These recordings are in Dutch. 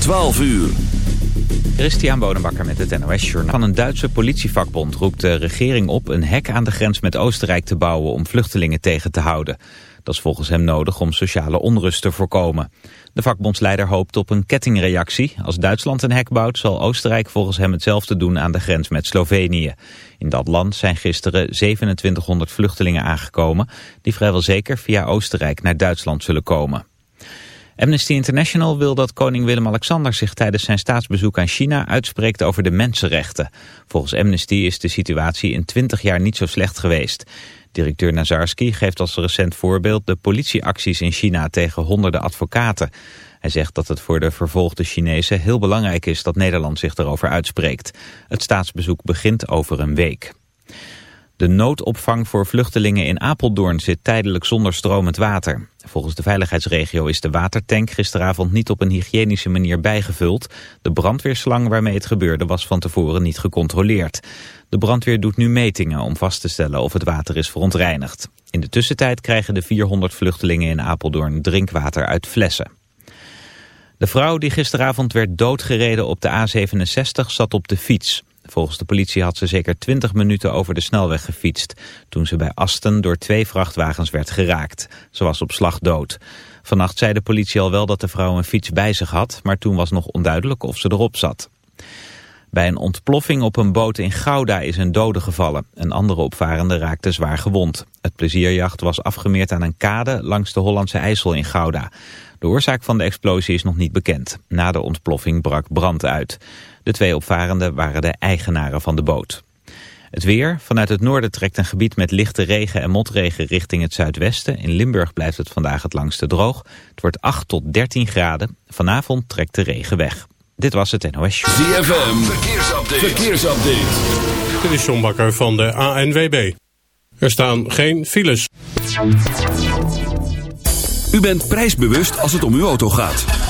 12 uur. Christian Bonenbakker met het NOS Journal. Van een Duitse politievakbond roept de regering op een hek aan de grens met Oostenrijk te bouwen om vluchtelingen tegen te houden. Dat is volgens hem nodig om sociale onrust te voorkomen. De vakbondsleider hoopt op een kettingreactie. Als Duitsland een hek bouwt zal Oostenrijk volgens hem hetzelfde doen aan de grens met Slovenië. In dat land zijn gisteren 2700 vluchtelingen aangekomen die vrijwel zeker via Oostenrijk naar Duitsland zullen komen. Amnesty International wil dat koning Willem-Alexander zich tijdens zijn staatsbezoek aan China uitspreekt over de mensenrechten. Volgens Amnesty is de situatie in 20 jaar niet zo slecht geweest. Directeur Nazarski geeft als recent voorbeeld de politieacties in China tegen honderden advocaten. Hij zegt dat het voor de vervolgde Chinezen heel belangrijk is dat Nederland zich erover uitspreekt. Het staatsbezoek begint over een week. De noodopvang voor vluchtelingen in Apeldoorn zit tijdelijk zonder stromend water. Volgens de veiligheidsregio is de watertank gisteravond niet op een hygiënische manier bijgevuld. De brandweerslang waarmee het gebeurde was van tevoren niet gecontroleerd. De brandweer doet nu metingen om vast te stellen of het water is verontreinigd. In de tussentijd krijgen de 400 vluchtelingen in Apeldoorn drinkwater uit flessen. De vrouw die gisteravond werd doodgereden op de A67 zat op de fiets. Volgens de politie had ze zeker 20 minuten over de snelweg gefietst... toen ze bij Asten door twee vrachtwagens werd geraakt. Ze was op slag dood. Vannacht zei de politie al wel dat de vrouw een fiets bij zich had... maar toen was nog onduidelijk of ze erop zat. Bij een ontploffing op een boot in Gouda is een dode gevallen. Een andere opvarende raakte zwaar gewond. Het plezierjacht was afgemeerd aan een kade langs de Hollandse IJssel in Gouda. De oorzaak van de explosie is nog niet bekend. Na de ontploffing brak brand uit. De twee opvarenden waren de eigenaren van de boot. Het weer. Vanuit het noorden trekt een gebied met lichte regen en motregen richting het zuidwesten. In Limburg blijft het vandaag het langste droog. Het wordt 8 tot 13 graden. Vanavond trekt de regen weg. Dit was het NOS Show. ZFM. Verkeersupdate. Verkeersupdate. Dit is John Bakker van de ANWB. Er staan geen files. U bent prijsbewust als het om uw auto gaat.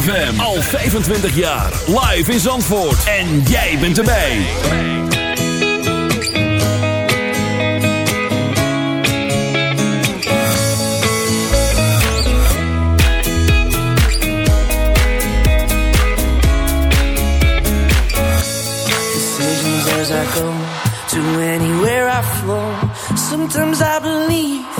ZFM. Al 25 jaar. Live in Zandvoort. En jij bent erbij. decisions as I go to anywhere I flow. Sometimes I believe,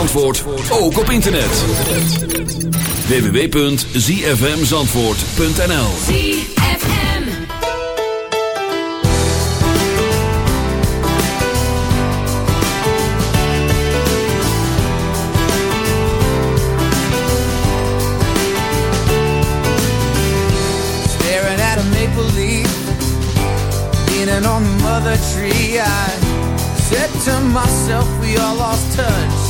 Zandvoort, ook op internet. www.zfmzandvoort.nl ZFM. Staring at a maple leaf, leaning on the mother tree. I said to myself, we all lost touch.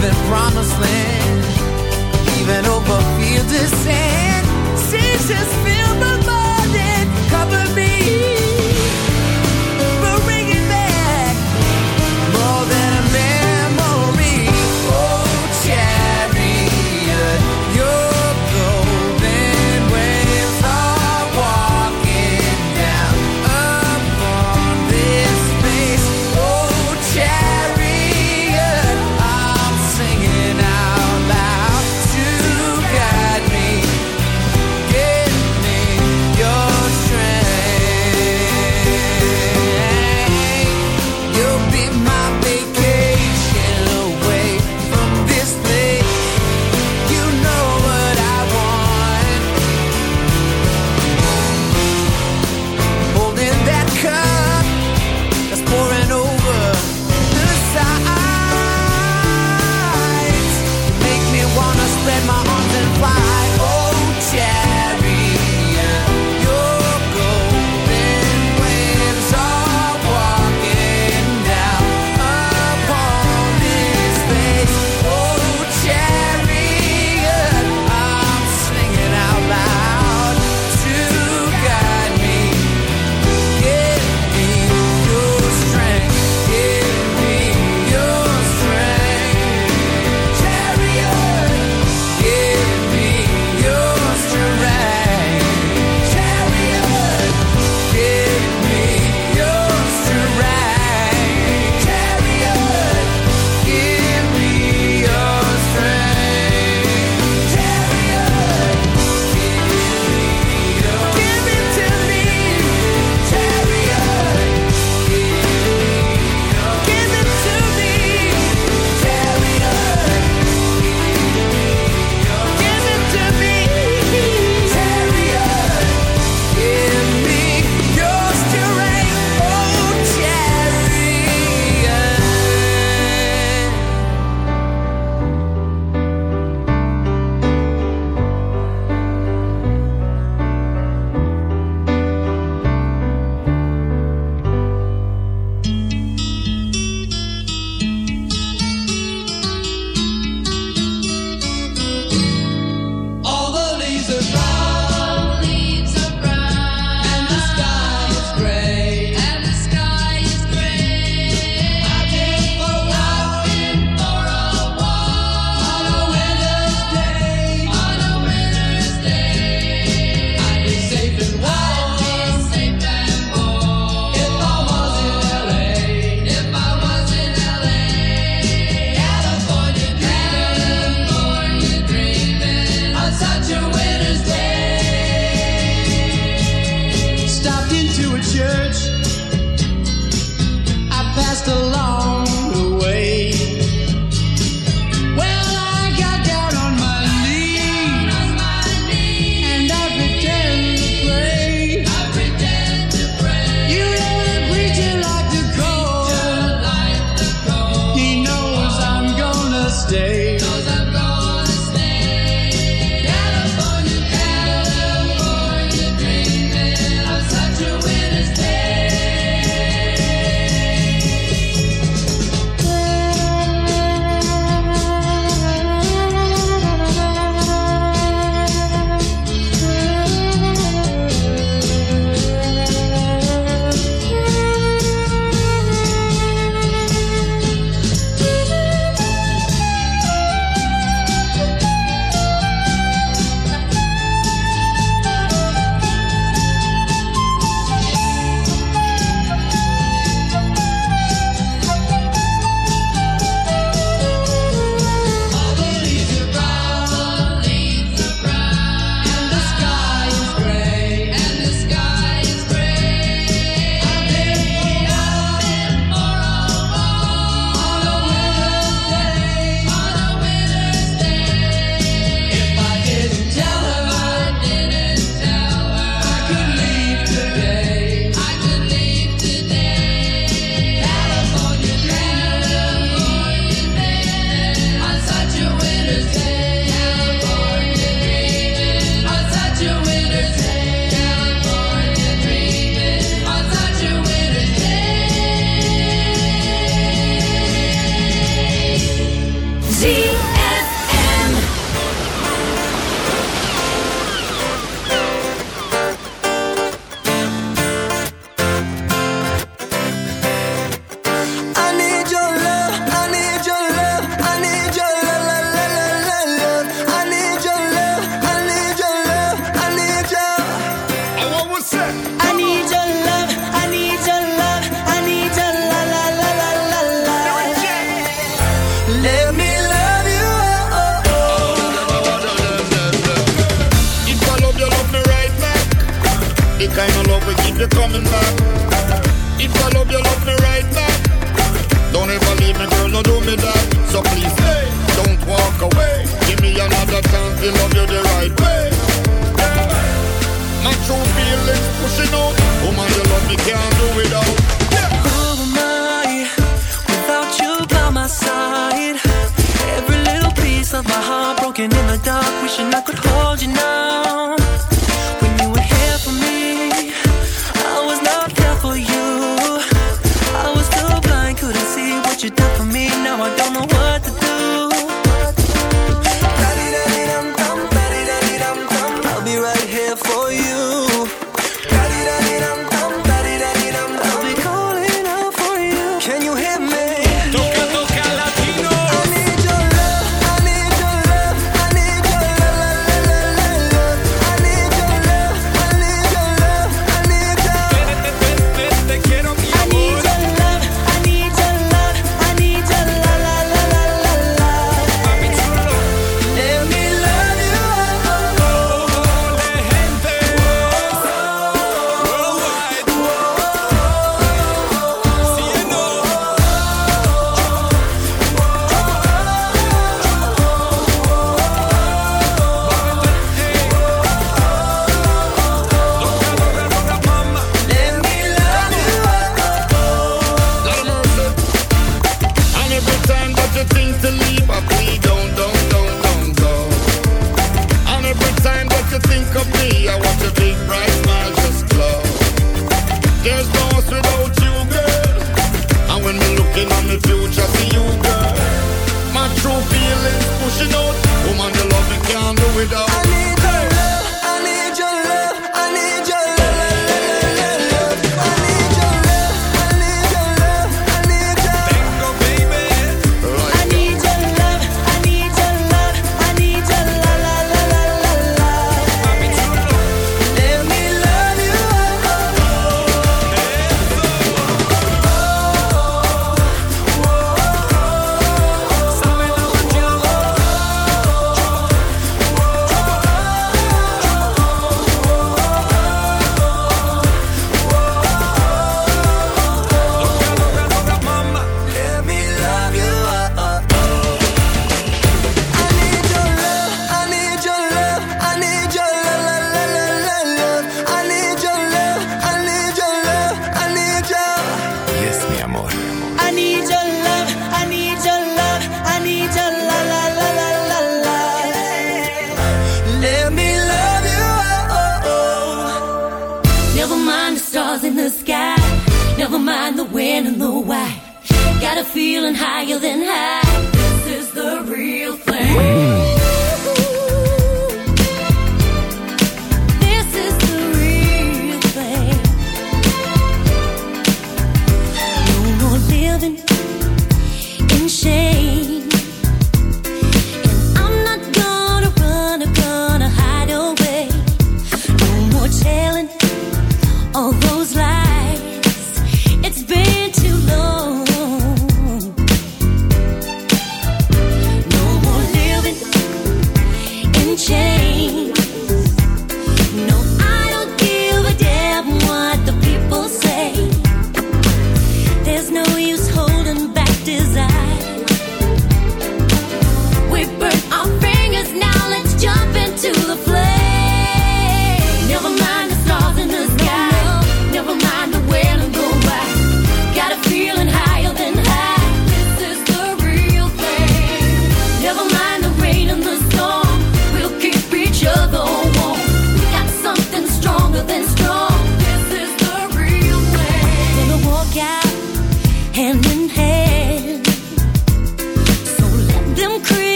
living promised land, even over fields of sand. Seas just fill mind and cover me.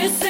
This is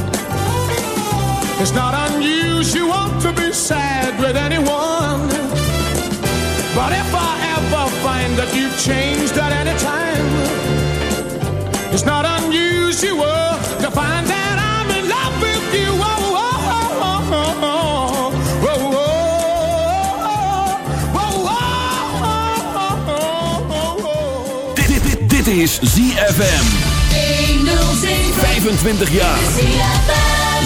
It's not unusual to be sad with anyone. But if I ever find that you've changed at any time, it's not unusual to find that I'm in love with you. Oh, oh, oh, oh, oh, oh. Dit is ZFM. 106 25 jaar.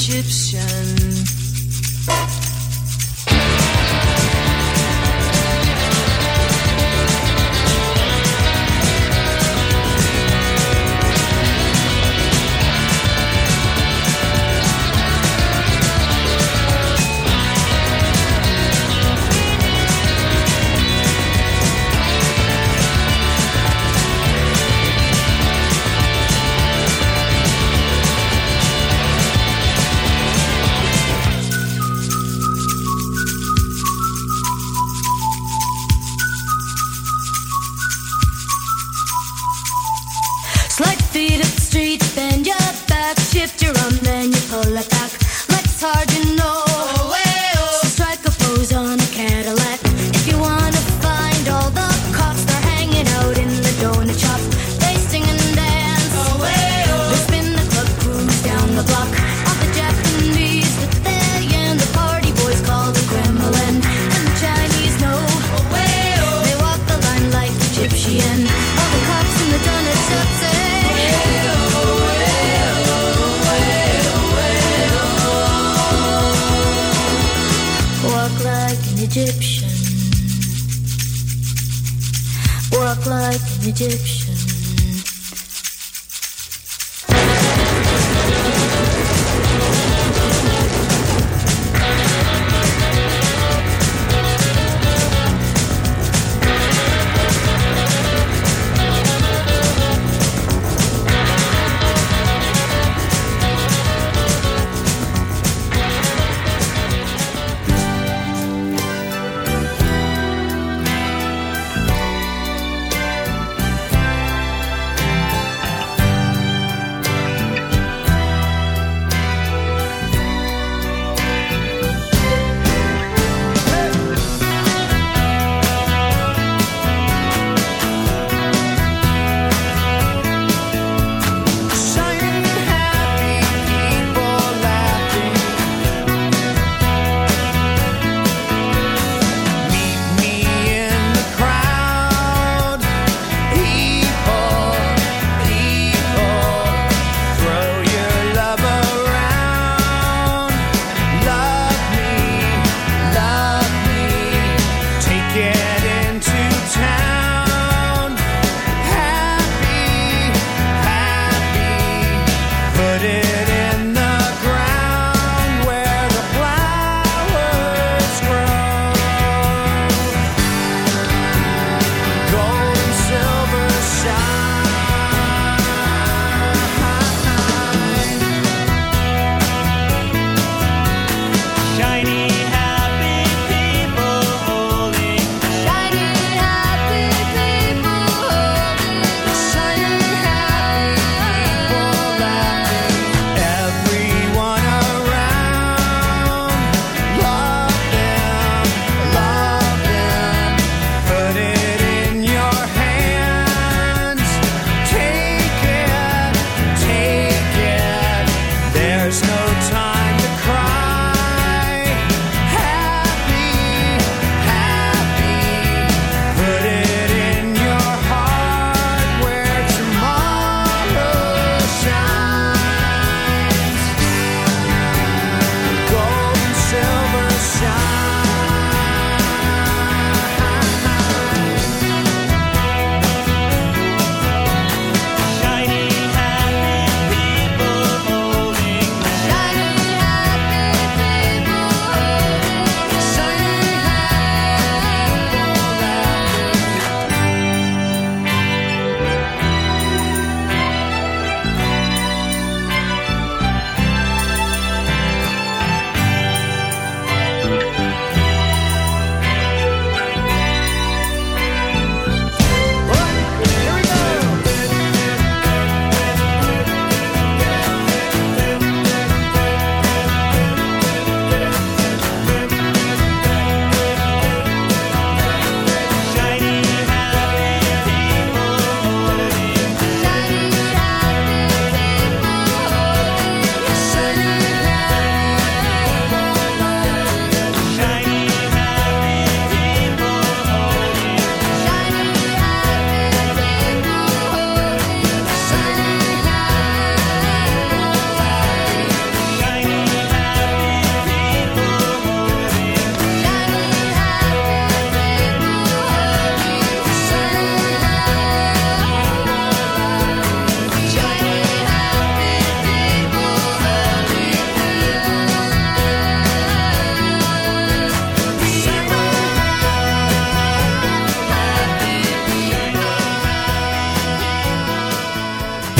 Egypt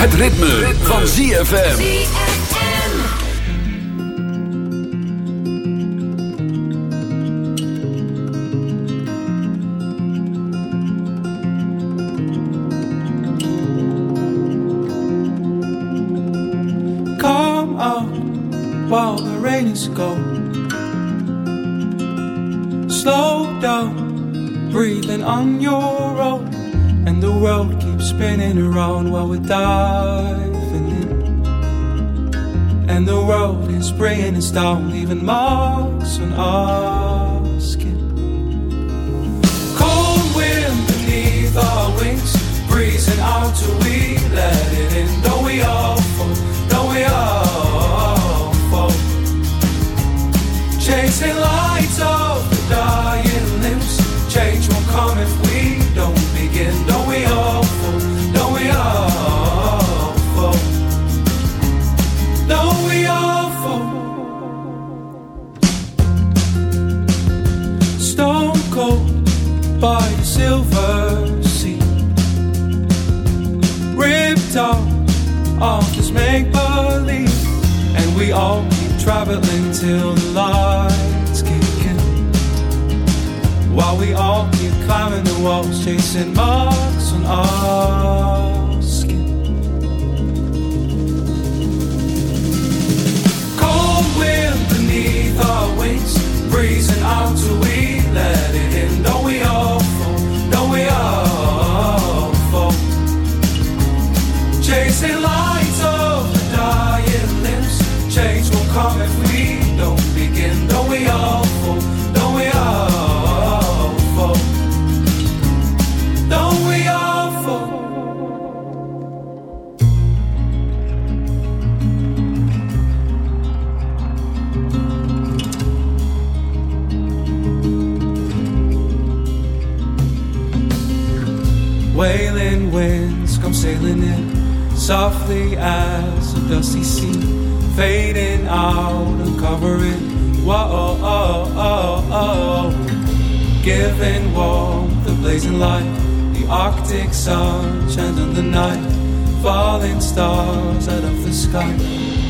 Het ritme, van ZFM. Come out while the rain is gone. Slow down, breathing on your playing around while we're diving in. And the world is spraying us down, leaving marks on our skin. Cold wind beneath our wings, breezing out till we let it in. Don't we all fall? Don't we all fall? Chasing lights on. guitar off this make believe, and we all keep traveling till the lights kick in. While we all keep climbing the walls, chasing marks on our skin. Cold wind beneath our wings, breezing out till we let it in. say love. night, falling stars out of the sky.